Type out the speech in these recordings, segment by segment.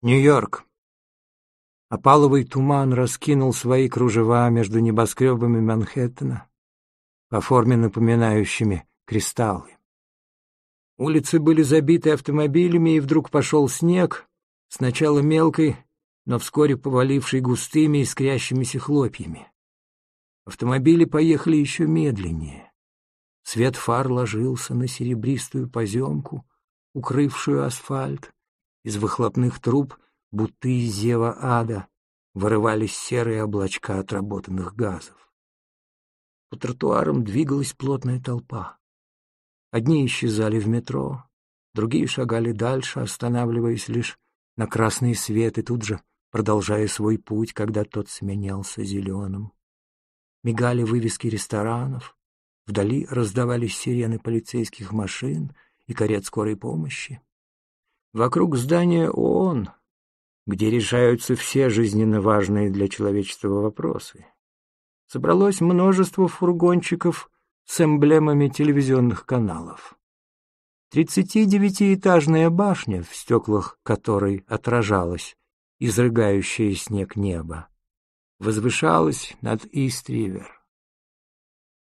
Нью-Йорк. Опаловый туман раскинул свои кружева между небоскребами Манхэттена, по форме напоминающими кристаллы. Улицы были забиты автомобилями, и вдруг пошел снег, сначала мелкой, но вскоре поваливший густыми искрящимися хлопьями. Автомобили поехали еще медленнее. Свет фар ложился на серебристую поземку, укрывшую асфальт. Из выхлопных труб, будто из зева ада, вырывались серые облачка отработанных газов. По тротуарам двигалась плотная толпа. Одни исчезали в метро, другие шагали дальше, останавливаясь лишь на красный свет и тут же продолжая свой путь, когда тот сменялся зеленым. Мигали вывески ресторанов, вдали раздавались сирены полицейских машин и карет скорой помощи. Вокруг здания ООН, где решаются все жизненно важные для человечества вопросы, собралось множество фургончиков с эмблемами телевизионных каналов. Тридцатидевятиэтажная башня, в стеклах которой отражалась изрыгающее снег небо, возвышалась над Ист-Ривер.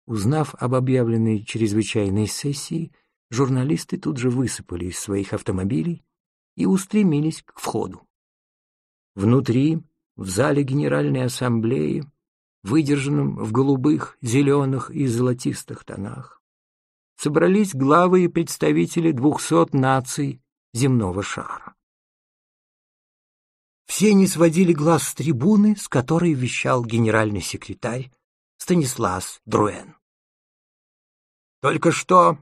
Узнав об объявленной чрезвычайной сессии, журналисты тут же высыпали из своих автомобилей и устремились к входу. Внутри, в зале Генеральной Ассамблеи, выдержанном в голубых, зеленых и золотистых тонах, собрались главы и представители двухсот наций земного шара. Все не сводили глаз с трибуны, с которой вещал генеральный секретарь Станислав Друэн. Только что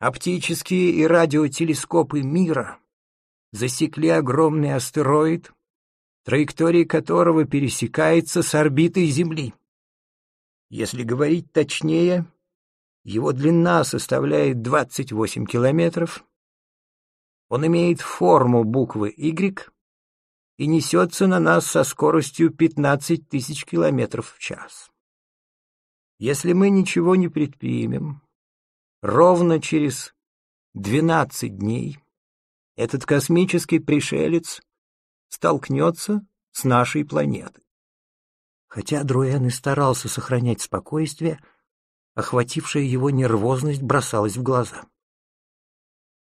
оптические и радиотелескопы мира засекли огромный астероид, траектория которого пересекается с орбитой Земли. Если говорить точнее, его длина составляет 28 километров, он имеет форму буквы «Y» и несется на нас со скоростью 15 тысяч километров в час. Если мы ничего не предпримем, ровно через 12 дней этот космический пришелец столкнется с нашей планетой. Хотя Друэн и старался сохранять спокойствие, охватившая его нервозность бросалась в глаза.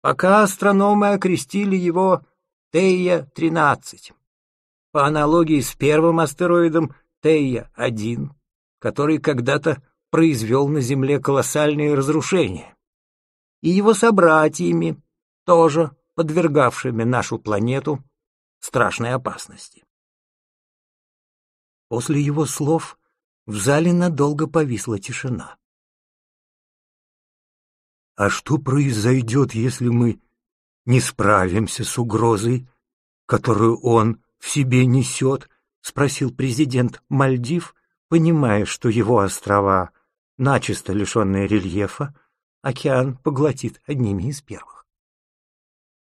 Пока астрономы окрестили его Тея-13, по аналогии с первым астероидом Тея-1, который когда-то произвел на Земле колоссальные разрушения, и его собратьями, тоже подвергавшими нашу планету страшной опасности. После его слов в зале надолго повисла тишина. «А что произойдет, если мы не справимся с угрозой, которую он в себе несет?» — спросил президент Мальдив, понимая, что его острова, начисто лишенные рельефа, океан поглотит одними из первых.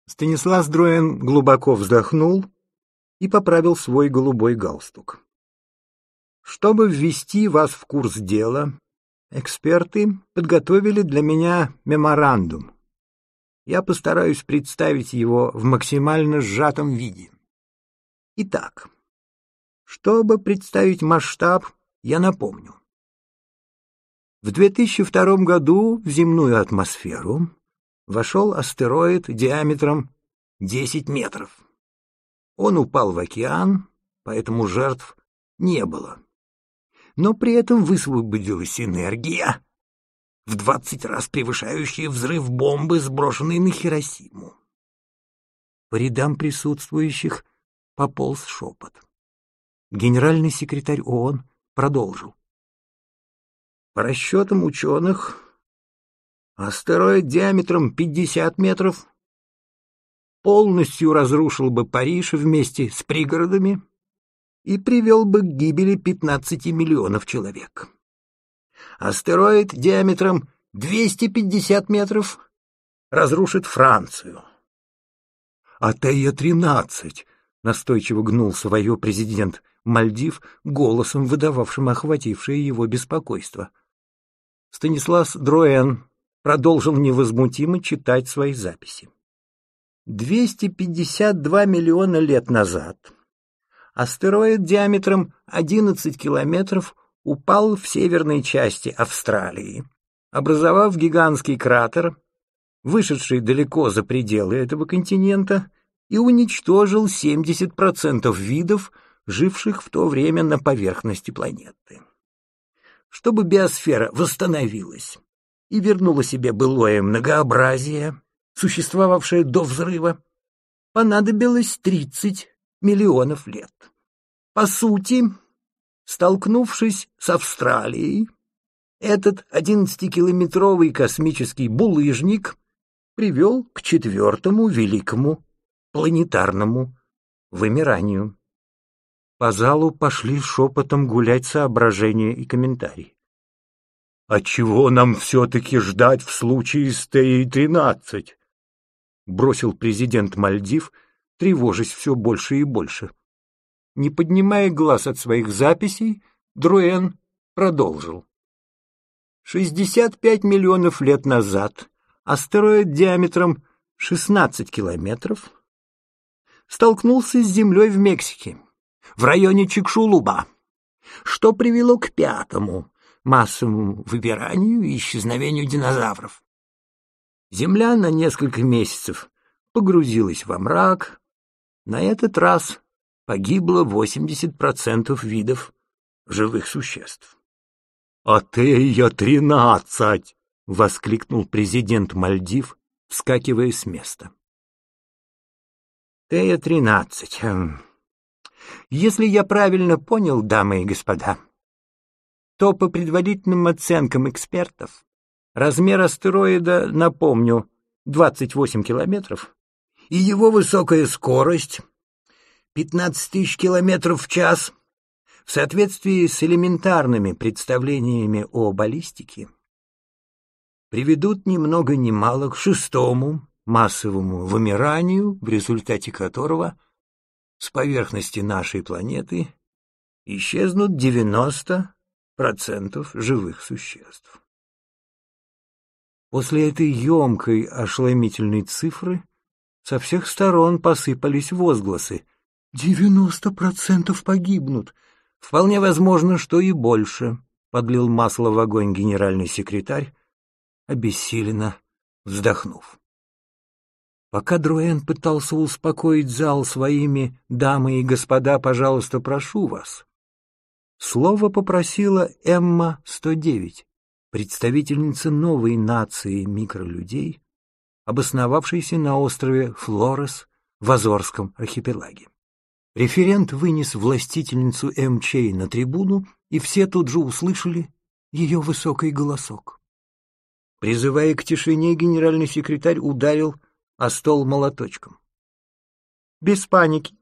Станислав Дроен глубоко вздохнул и поправил свой голубой галстук. Чтобы ввести вас в курс дела, эксперты подготовили для меня меморандум. Я постараюсь представить его в максимально сжатом виде. Итак, чтобы представить масштаб, я напомню. В 2002 году в земную атмосферу вошел астероид диаметром 10 метров. Он упал в океан, поэтому жертв не было но при этом высвободилась энергия, в двадцать раз превышающая взрыв бомбы, сброшенной на Хиросиму. По рядам присутствующих пополз шепот. Генеральный секретарь ООН продолжил. По расчетам ученых, астероид диаметром 50 метров полностью разрушил бы Париж вместе с пригородами, и привел бы к гибели 15 миллионов человек. Астероид диаметром 250 метров разрушит Францию. А Тея-13 настойчиво гнул свое президент Мальдив голосом, выдававшим охватившее его беспокойство. Станислав Дроен продолжил невозмутимо читать свои записи. 252 миллиона лет назад астероид диаметром 11 километров упал в северной части Австралии, образовав гигантский кратер, вышедший далеко за пределы этого континента, и уничтожил 70% видов, живших в то время на поверхности планеты. Чтобы биосфера восстановилась и вернула себе былое многообразие, существовавшее до взрыва, понадобилось 30 миллионов лет. По сути, столкнувшись с Австралией, этот 11-километровый космический булыжник привел к четвертому великому планетарному вымиранию. По залу пошли шепотом гулять соображения и комментарии. «А чего нам все-таки ждать в случае с ТИ-13?» — бросил президент Мальдив, тревожась все больше и больше. Не поднимая глаз от своих записей, Друэн продолжил. 65 миллионов лет назад астероид диаметром 16 километров столкнулся с Землей в Мексике, в районе Чикшулуба, что привело к пятому массовому выбиранию и исчезновению динозавров. Земля на несколько месяцев погрузилась во мрак, на этот раз погибло 80% видов живых существ. «А ты ее тринадцать!» — воскликнул президент Мальдив, вскакивая с места. «Тея-13. Эм, если я правильно понял, дамы и господа, то по предварительным оценкам экспертов размер астероида, напомню, 28 километров, и его высокая скорость — 15 тысяч километров в час в соответствии с элементарными представлениями о баллистике приведут ни много ни мало к шестому массовому вымиранию, в результате которого с поверхности нашей планеты исчезнут 90% живых существ. После этой емкой ошеломительной цифры со всех сторон посыпались возгласы. «Девяносто процентов погибнут! Вполне возможно, что и больше», — подлил масло в огонь генеральный секретарь, обессиленно вздохнув. Пока Друэн пытался успокоить зал своими «дамы и господа, пожалуйста, прошу вас», слово попросила Эмма-109, представительница новой нации микролюдей, обосновавшийся на острове Флорес в Азорском архипелаге. Референт вынес властительницу МЧ на трибуну, и все тут же услышали ее высокий голосок. Призывая к тишине, генеральный секретарь ударил о стол молоточком. Без паники.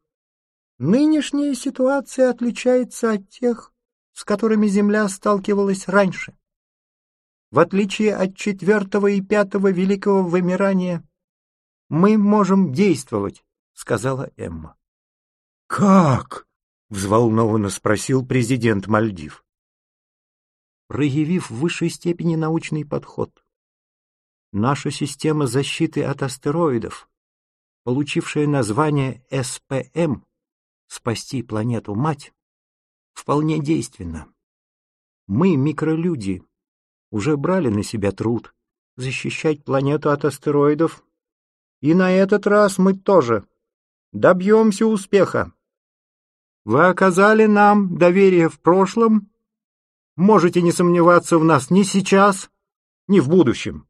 Нынешняя ситуация отличается от тех, с которыми Земля сталкивалась раньше. В отличие от четвертого и пятого великого вымирания, мы можем действовать, — сказала Эмма. — Как? — взволнованно спросил президент Мальдив. Проявив в высшей степени научный подход, наша система защиты от астероидов, получившая название СПМ «Спасти планету-мать», вполне действенна. Мы, микролюди, уже брали на себя труд защищать планету от астероидов, и на этот раз мы тоже добьемся успеха. Вы оказали нам доверие в прошлом, можете не сомневаться в нас ни сейчас, ни в будущем.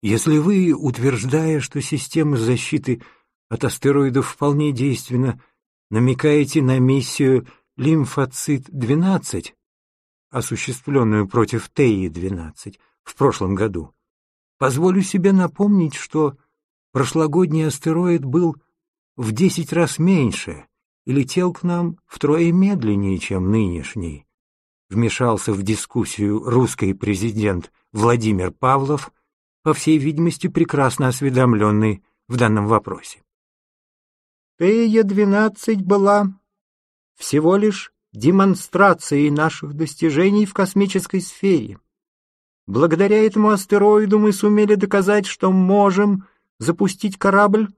Если вы, утверждая, что система защиты от астероидов вполне действенна, намекаете на миссию лимфоцит-12, осуществленную против Теи-12 в прошлом году, позволю себе напомнить, что прошлогодний астероид был в десять раз меньше и летел к нам втрое медленнее, чем нынешний. Вмешался в дискуссию русский президент Владимир Павлов, по всей видимости, прекрасно осведомленный в данном вопросе. Тея-12 была всего лишь демонстрацией наших достижений в космической сфере. Благодаря этому астероиду мы сумели доказать, что можем запустить корабль,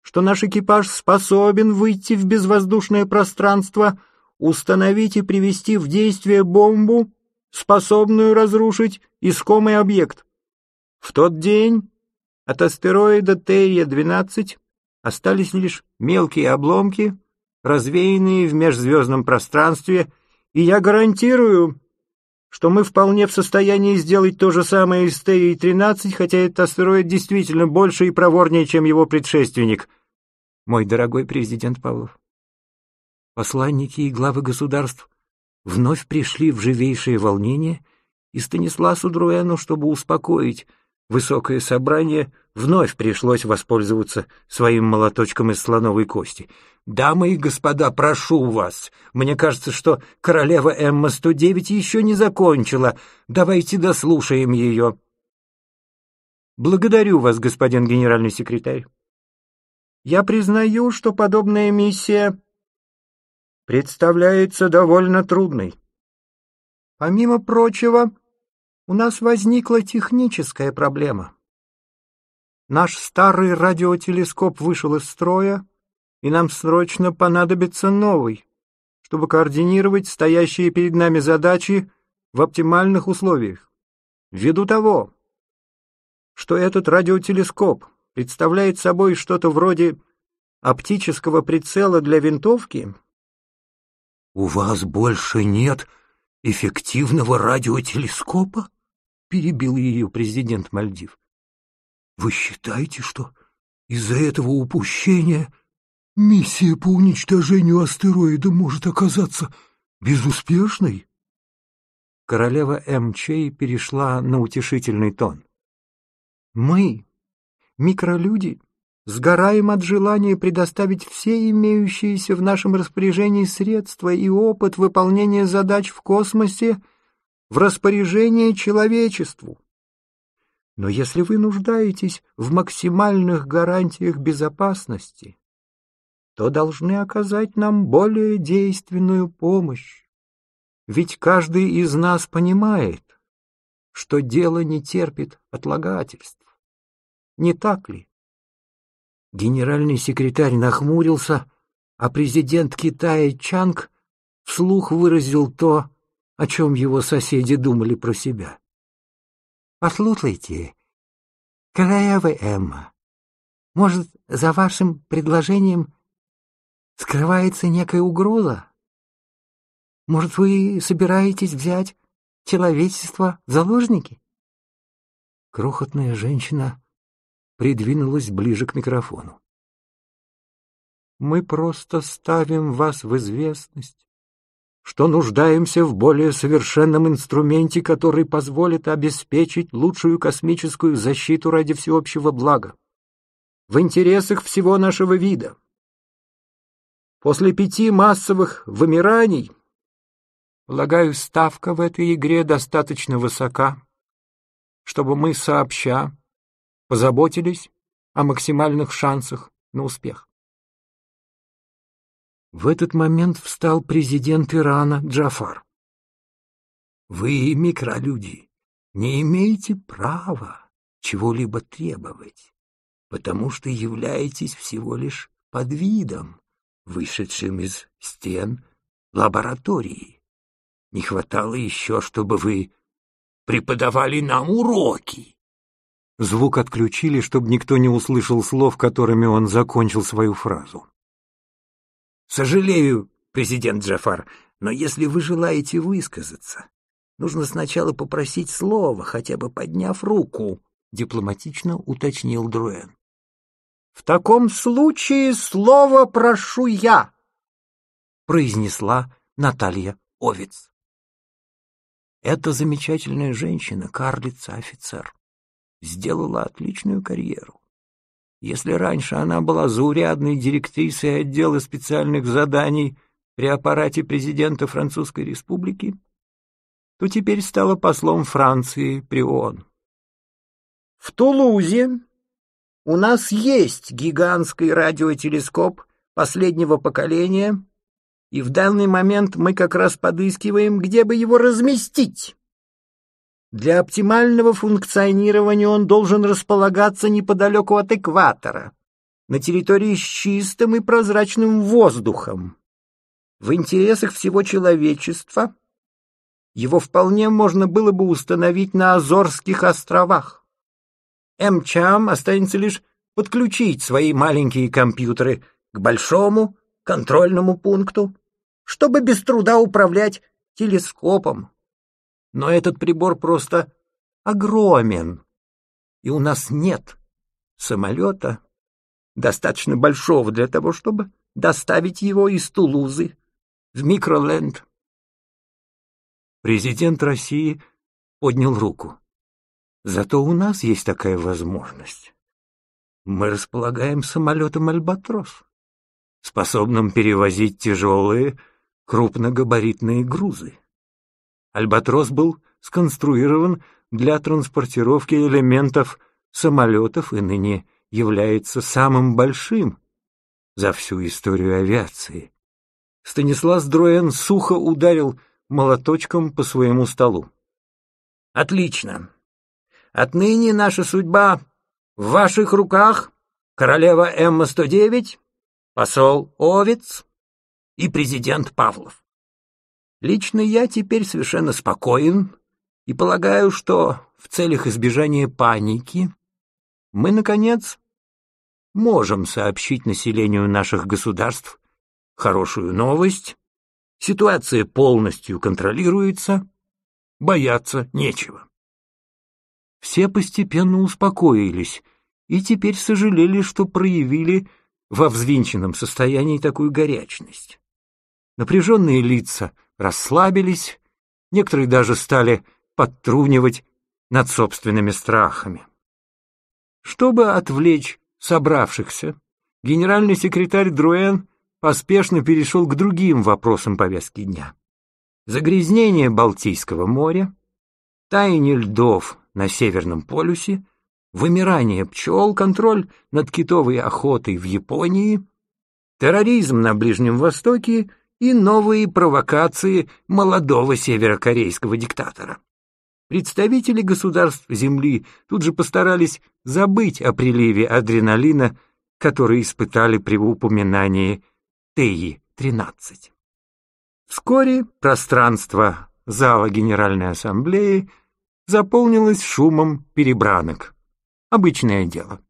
что наш экипаж способен выйти в безвоздушное пространство, установить и привести в действие бомбу, способную разрушить искомый объект. В тот день от астероида Терия-12 остались лишь мелкие обломки, развеянные в межзвездном пространстве, и я гарантирую, что мы вполне в состоянии сделать то же самое с Терии-13, хотя этот астероид действительно больше и проворнее, чем его предшественник, мой дорогой президент Павлов. Посланники и главы государств вновь пришли в живейшее волнение, и Станисласу Друэну, чтобы успокоить высокое собрание, вновь пришлось воспользоваться своим молоточком из слоновой кости. «Дамы и господа, прошу вас, мне кажется, что королева Эмма-109 еще не закончила. Давайте дослушаем ее». «Благодарю вас, господин генеральный секретарь. Я признаю, что подобная миссия представляется довольно трудной. Помимо прочего, у нас возникла техническая проблема. Наш старый радиотелескоп вышел из строя, и нам срочно понадобится новый, чтобы координировать стоящие перед нами задачи в оптимальных условиях. Ввиду того, что этот радиотелескоп представляет собой что-то вроде оптического прицела для винтовки, «У вас больше нет эффективного радиотелескопа?» — перебил ее президент Мальдив. «Вы считаете, что из-за этого упущения миссия по уничтожению астероида может оказаться безуспешной?» Королева М.Чей перешла на утешительный тон. «Мы, микролюди, Сгораем от желания предоставить все имеющиеся в нашем распоряжении средства и опыт выполнения задач в космосе в распоряжение человечеству. Но если вы нуждаетесь в максимальных гарантиях безопасности, то должны оказать нам более действенную помощь. Ведь каждый из нас понимает, что дело не терпит отлагательств. Не так ли? Генеральный секретарь нахмурился, а президент Китая Чанг вслух выразил то, о чем его соседи думали про себя. «Послушайте, королева Эмма, может, за вашим предложением скрывается некая угроза? Может, вы собираетесь взять человечество в заложники?» Крохотная женщина придвинулась ближе к микрофону. «Мы просто ставим вас в известность, что нуждаемся в более совершенном инструменте, который позволит обеспечить лучшую космическую защиту ради всеобщего блага, в интересах всего нашего вида. После пяти массовых вымираний, полагаю, ставка в этой игре достаточно высока, чтобы мы сообща позаботились о максимальных шансах на успех. В этот момент встал президент Ирана Джафар. «Вы, микролюди, не имеете права чего-либо требовать, потому что являетесь всего лишь подвидом, вышедшим из стен лаборатории. Не хватало еще, чтобы вы преподавали нам уроки. Звук отключили, чтобы никто не услышал слов, которыми он закончил свою фразу. «Сожалею, президент Джафар, но если вы желаете высказаться, нужно сначала попросить слова, хотя бы подняв руку», — дипломатично уточнил Друэн. «В таком случае слово прошу я», — произнесла Наталья Овец. Эта замечательная женщина, карлица-офицер сделала отличную карьеру. Если раньше она была заурядной директрисой отдела специальных заданий при аппарате президента Французской Республики, то теперь стала послом Франции при ООН. В Тулузе у нас есть гигантский радиотелескоп последнего поколения, и в данный момент мы как раз подыскиваем, где бы его разместить. Для оптимального функционирования он должен располагаться неподалеку от экватора, на территории с чистым и прозрачным воздухом. В интересах всего человечества его вполне можно было бы установить на Азорских островах. МЧАМ останется лишь подключить свои маленькие компьютеры к большому контрольному пункту, чтобы без труда управлять телескопом, но этот прибор просто огромен, и у нас нет самолета, достаточно большого для того, чтобы доставить его из Тулузы в Микроленд. Президент России поднял руку. Зато у нас есть такая возможность. Мы располагаем самолетом «Альбатрос», способным перевозить тяжелые крупногабаритные грузы. Альбатрос был сконструирован для транспортировки элементов самолетов и ныне является самым большим за всю историю авиации. Станислав Дроен сухо ударил молоточком по своему столу. «Отлично. Отныне наша судьба в ваших руках, королева М-109, посол Овец и президент Павлов. Лично я теперь совершенно спокоен и полагаю, что в целях избежания паники мы, наконец, можем сообщить населению наших государств хорошую новость. Ситуация полностью контролируется, бояться нечего. Все постепенно успокоились и теперь сожалели, что проявили во взвинченном состоянии такую горячность. Напряженные лица — расслабились, некоторые даже стали подтрунивать над собственными страхами. Чтобы отвлечь собравшихся, генеральный секретарь Друэн поспешно перешел к другим вопросам повестки дня. Загрязнение Балтийского моря, таяние льдов на Северном полюсе, вымирание пчел, контроль над китовой охотой в Японии, терроризм на Ближнем Востоке и новые провокации молодого северокорейского диктатора. Представители государств Земли тут же постарались забыть о приливе адреналина, который испытали при упоминании Теи-13. Вскоре пространство зала Генеральной Ассамблеи заполнилось шумом перебранок. Обычное дело.